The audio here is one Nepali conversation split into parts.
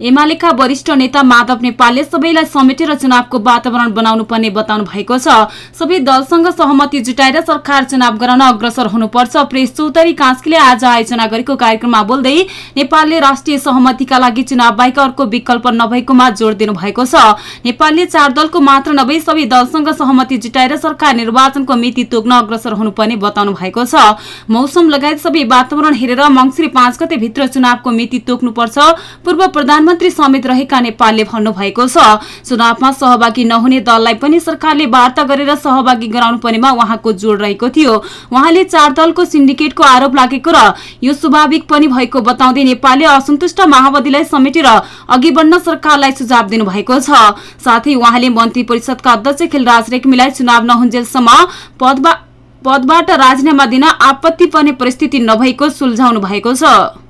एमालेका वरिष्ठ नेता माधव नेपालले सबैलाई समेटेर चुनावको वातावरण बनाउनु पर्ने बताउनु भएको छ। सबै दलसँग सहमति जुटाएर सरकार चुनाव गराउन अग्रसर हुनुपर्छ। प्रेस चौधरी कास्कीले आज आयोजना गरेको कार्यक्रममा बोल्दै नेपालले राष्ट्रिय सहमतिका लागि चुनाव बाहेक अर्को विकल्प नभएकोमा जोड़ दिनु भएको छ। नेपालले चार दलको मात्र नभई सबै दलसँग सहमति जुटाएर सरकार निर्वाचनको मिति तोक्न अग्रसर हुनुपर्ने बताउनु भएको छ। मौसम लगायत सबै वातावरण हेरेर मंगिर पाँच गते भित्र चुनावको मिति तोक्नुपर्छ। पूर्व प्रधान प्रधानमन्त्री समेत रहेका नेपालले भन्नुभएको छ। चुनावमा सहभागी नहुने दललाई पनि सरकारले वार्ता गरेर सहभागी गराउनु पर्नेमा उहाँको जोड़ रहेको थियो। उहाँले चार दलको सिन्डिकेटको आरोप लागेको र यो स्वाभाविक पनि भएको बताउँदै नेपालले असन्तुष्ट माओवादीलाई समेटेर अघि बढ्न सरकारलाई सुझाव दिनुभएको छ। साथै उहाँले मन्त्री परिषदका अध्यक्ष खिलराज रेग्मीलाई चुनाव नहुन्जेलसम्म पदबाट राजीनामा दिन आपत्ति पर्ने परिस्थिति नभएको सुल्झाउनु भएको छ।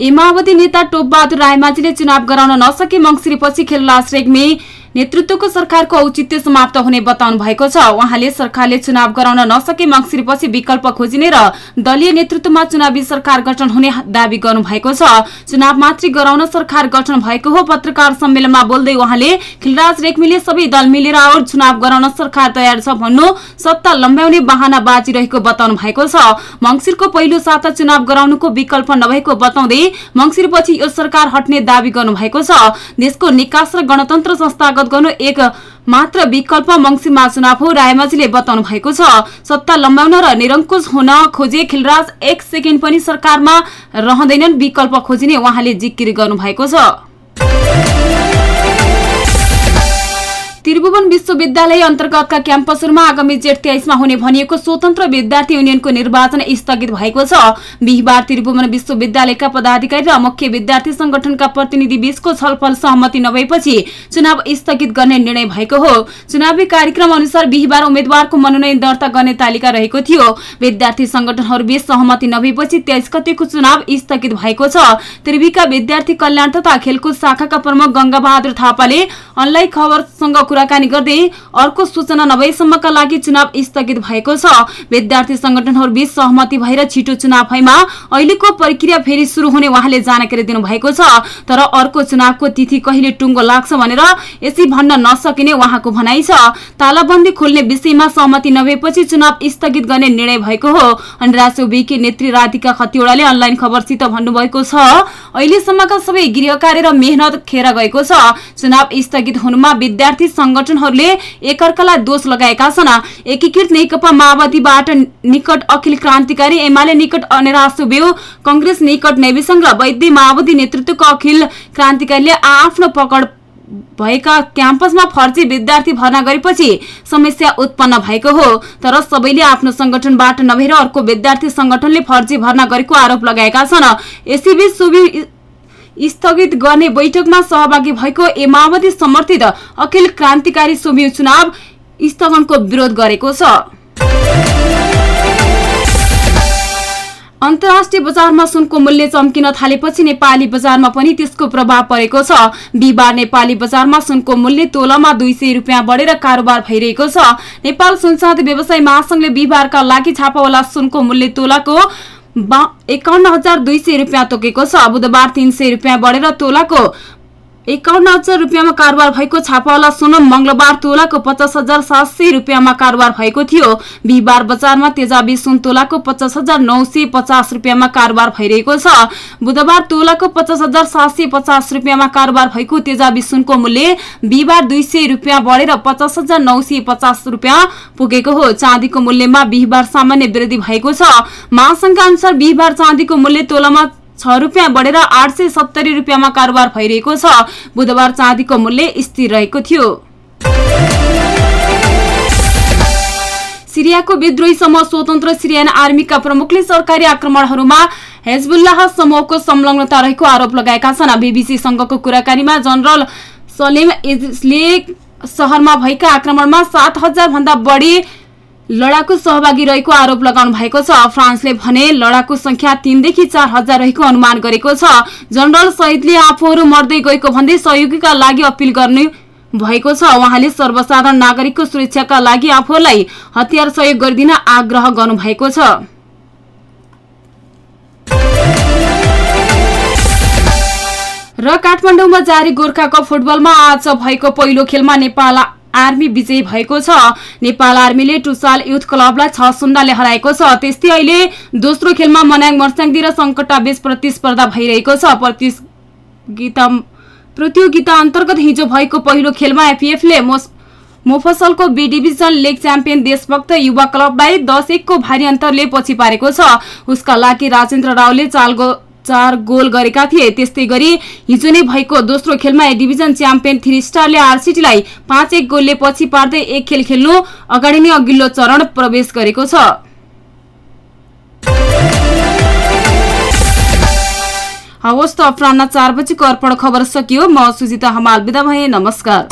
ए नेता टोपबहादुर रायमाझीले चुनाव गराउन नसके मङ्सिरीपछि खेलराज रेग्मी नेतृत्वको सरकारको औचित्य समाप्त हुने बताउनु भएको छ। उहाँले सरकारले चुनाव गराउन नसके मङ्सिरपछि विकल्प खोजिने र दलीय नेतृत्वमा चुनावी सरकार गठन हुने दावी गर्नु भएको छ। चुनाव मात्रै गराउन सरकार गठन भएको हो पत्रकार सम्मेलनमा बोल्दै उहाँले खिलराज रेग्मीले सबै दल मिलेर और चुनाव गराउन सरकार तयार छ भन्नु सत्ता लम्ब्याउने बाहना बाजिरहेको बताउनु भएको छ। मङ्सिरको पहिलो साता चुनाव गराउनुको विकल्प नभएको बताउँदै मङ्सिरपछि यो सरकार हट्ने दावी गर्नु भएको छ। देशको निकास र गणतन्त्र संस्था गर्नु एक मात्र विकल्प मंगिरमा चुनाव हो रायमाझीले बताउनु भएको छ। सत्ता लम्ब्याउन र निरङ्कुश हुन खोजे खिलराज एक सेकेन्ड पनि सरकारमा रहँदैनन्। विकल्प खोजिने उहाँले जिकिर गर्नु भएको छ। त्रिभुवन विश्वविद्यालय अन्तर्गतका क्याम्पसहरूमा आगामी जेठ तेइसमा हुने भनिएको स्वतन्त्र विद्यार्थी युनियनको निर्वाचन स्थगित भएको छ। बिहिबार त्रिभुवन विश्वविद्यालयका पदाधिकारी र मुख्य विद्यार्थी संगठनका प्रतिनिधि बीचको छलफल सहमति नभएपछि चुनाव स्थगित गर्ने निर्णय भएको हो। चुनावी कार्यक्रम अनुसार बिहिबार उम्मेद्वारको मनोनयन दर्ता गर्ने तालिका रहेको थियो। विद्यार्थी संगठनहरूबीच सहमति नभएपछि तेइस गतिको चुनाव स्थगित भएको छ। त्रिवीका विद्यार्थी कल्याण तथा खेलकुद शाखाका प्रमुख गंगा बहादुर थापाले अनलाइन खबरसँग कुराकानी गर्दै अर्को सूचना नभएसम्मका लागि चुनाव स्थगित भएको छ। विद्यार्थी संगठनहरूबीच सहमति भएर छिटो चुनाव भएमा अहिलेको प्रक्रिया फेरि शुरू हुने उहाँले जानकारी दिनुभएको छ। तर अर्को चुनावको तिथि कहिले टुङ्गो लाग्छ भनेर यसै भन्न नसकिने उहाँको भनाइ छ। तालाबन्दी खोल्ने विषयमा सहमति नभएपछि चुनाव स्थगित गर्ने निर्णय भएको हो। अनि राष्ट्रविकी नेत्री राधिका खतिवड़ाले अनलाइन खबरसित भन्नुभएको छ अहिलेसम्मका सबै गृह कार्य र मेहनत खेर गएको छ। चुनाव स्थगित हुनुमा विद्यार्थी संगठनहरूले एकअर्कालाई दोष लगाएका छन्। एकीकृत नेकपा माओवादीबाट निकट अखिल क्रान्तिकारी एमाले निकट अनेरासुबेउ कंग्रेस निकट नेविसंघ र वैद्य माओवादी नेतृत्वको अखिल क्रान्तिकारीले आफ्नो पकड भएका क्याम्पसमा फर्जी विद्यार्थी भर्ना गरेपछि समस्या उत्पन्न भएको हो। तर सबैले आफ्नो संगठनबाट नभएर अर्को विद्यार्थी संगठनले फर्जी भर्ना गरेको आरोप लगाएका छन्। यसैबीच स्थगित गर्ने बैठकमा सहभागी भएको ए माओवादी समर्थित अखिल क्रान्तिकारी सोमियो चुनाव स्थगनको विरोध गरेको छ। अन्तर्राष्ट्रिय बजारमा सुनको मूल्य चम्किन थालेपछि नेपाली बजारमा पनि त्यसको प्रभाव परेको छ। बिहिबार नेपाली बजारमा सुनको मूल्य तोलामा दुई सय रुपियाँ बढेर कारोबार भइरहेको छ। नेपाल सुनसाद व्यवसाय महासंघले बिहिबारका लागि छापावाला सुनको मूल्य तोलाको एकाउन्न हजार दुई सय रुपियाँ तोकेको छ। बुधबार तीन सय रुपियाँ बढेर तोलाको एकाउन्न हजार रुपियाँमा कारोबार भएको छापावाला सोनम मंगलबार तोलाको पचास हजार सात सय रुपियाँमा कारोबार भएको थियो। बिहिबार बजारमा तेजाबी सुन तोलाको पचास हजार नौ सय पचास रुपियाँमा कारोबार भइरहेको छ। बुधबार तोलाको पचास हजार सात सय पचास रुपियाँमा कारोबार भएको तेजाबी सुनको मूल्य बिहिबार दुई सय रुपियाँ बढेर पचास हजार नौ सय पचास रुपियाँ पुगेको हो। चाँदीको मूल्यमा बिहिबार सामान्य वृद्धि भएको छ। महासंघका अनुसार बिहिबार चाँदीको मूल्य तोलामा छ रुपियाँ बढेर आठ सय सत्तरी रुपियाँमा कारोबार भइरहेको छ। बुधबार चाँदीको मूल्य स्थिर रहेको थियो। सिरियाको विद्रोही समूह स्वतन्त्र सिरियन आर्मीका प्रमुखले सरकारी आक्रमणहरूमा हेजबुल्लाह समूहको संलग्नता रहेको आरोप लगाएका छन्। बीबीसी संघको कुराकानीमा जनरल सलेम सहरमा भएका आक्रमणमा सात हजार भन्दा बढी लडाकु सहभागी रहेको आरोप लगाउनु भएको छ। फ्रान्सले भने लडाकु संख्या तीनदेखि चार हजार रहेको अनुमान गरेको छ। जनरल शहीदले आफूहरू मर्दै गएको भन्दै सहयोगीका लागि अपिल गर्ने भएको छ। उहाँले सर्वसाधारण नागरिकको सुरक्षाका लागि आफूलाई हतियार सहयोग गरिदिन आग्रह गर्नुभएको छ। र काठमाडौँमा जारी गोर्खा कप फुटबलमा आज भएको पहिलो खेलमा नेपाल आर्मी विजयी भएको छ। नेपाल आर्मीले टुसाल युथ क्लबलाई छ शून्यले हराएको छ। त्यस्तै अहिले दोस्रो खेलमा मनाङ मर्स्याङदी र सङ्कटा बीच प्रतिस्पर्धा भइरहेको छ। प्रतियोगिता प्रतियोगिता अन्तर्गत हिजो भएको पहिलो खेलमा एफिएफले मोफसलको B division league champion Deshbhakta Yuva क्लबलाई दस एकको भारी अन्तरले पछि पारेको छ। उसका लागि राजेन्द्र रावले चाल चार गोल गरेका थिए। त्यस्तै गरी हिजो नै भएको दोस्रो खेलमा डिभिजन च्याम्पियन थ्री स्टारले आरसिटीलाई पाँच एक गोलले पछि पार्दै एक खेल खेल्नु अगाडि नै अघिल्लो चरण प्रवेश गरेको छ। हवस् त चार बजीको अर्पण खबर सकियो। म सुजिता हमाल बिदा भए नमस्कार।